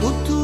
butuh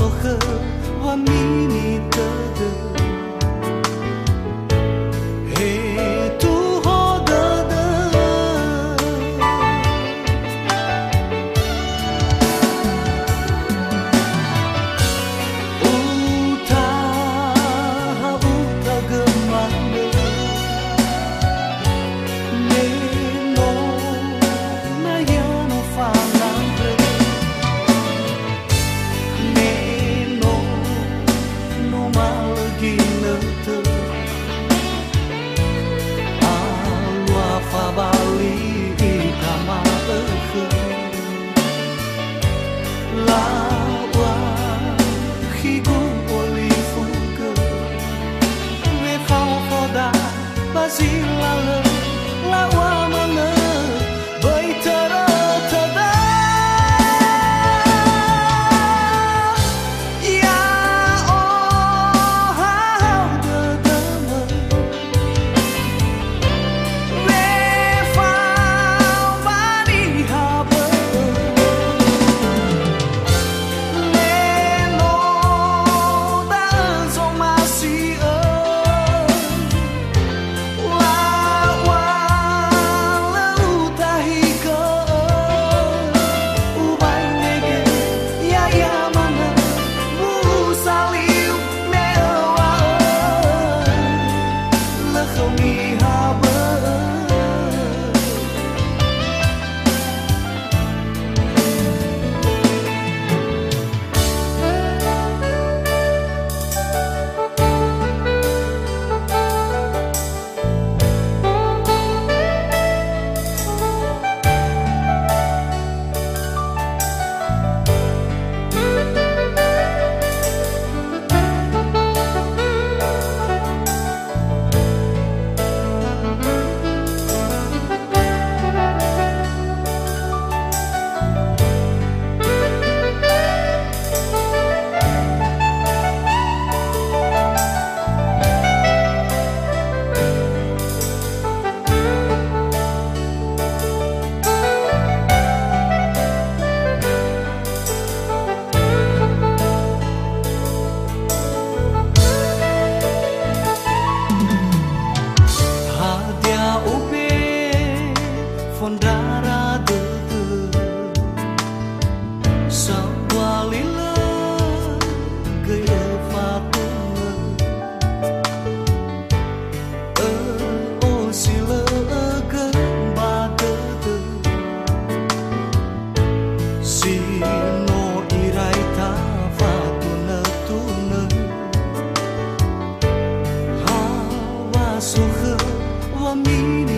我和我迷迷瞪瞪。诉和我迷离。